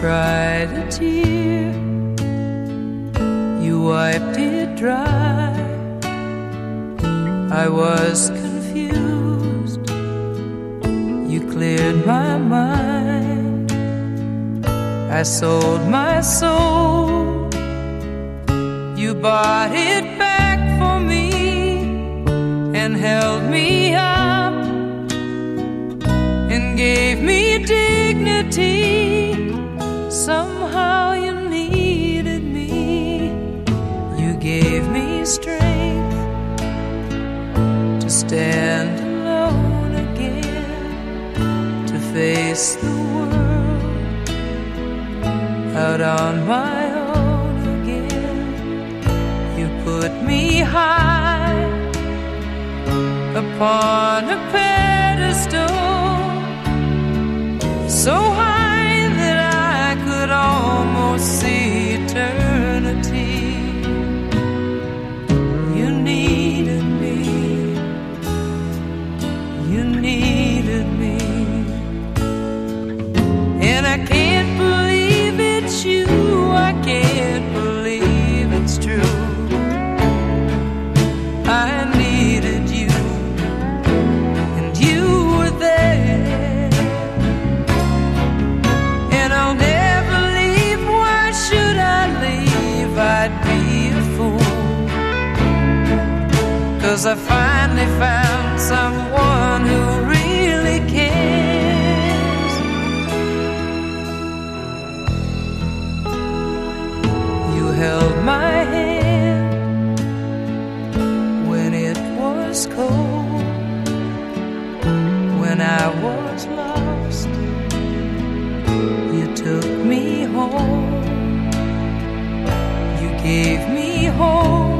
cried a tear, you wiped it dry. I was confused, you cleared my mind. I sold my soul, you bought it back for me and held me up and gave me dignity. Somehow you needed me, you gave me strength to stand alone again, to face the world out on my own again. You put me high upon a pedestal, so high Cause I finally found someone who really cares. You held my hand when it was cold, when I was lost, you took me home, you gave me hope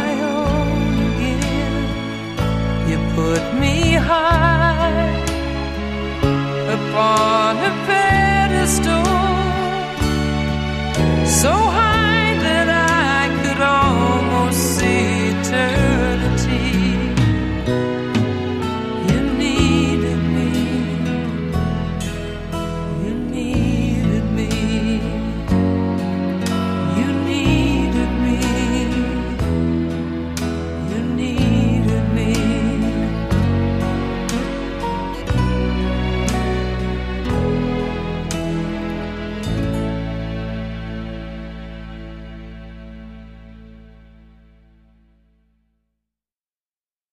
put me high upon a pedestal.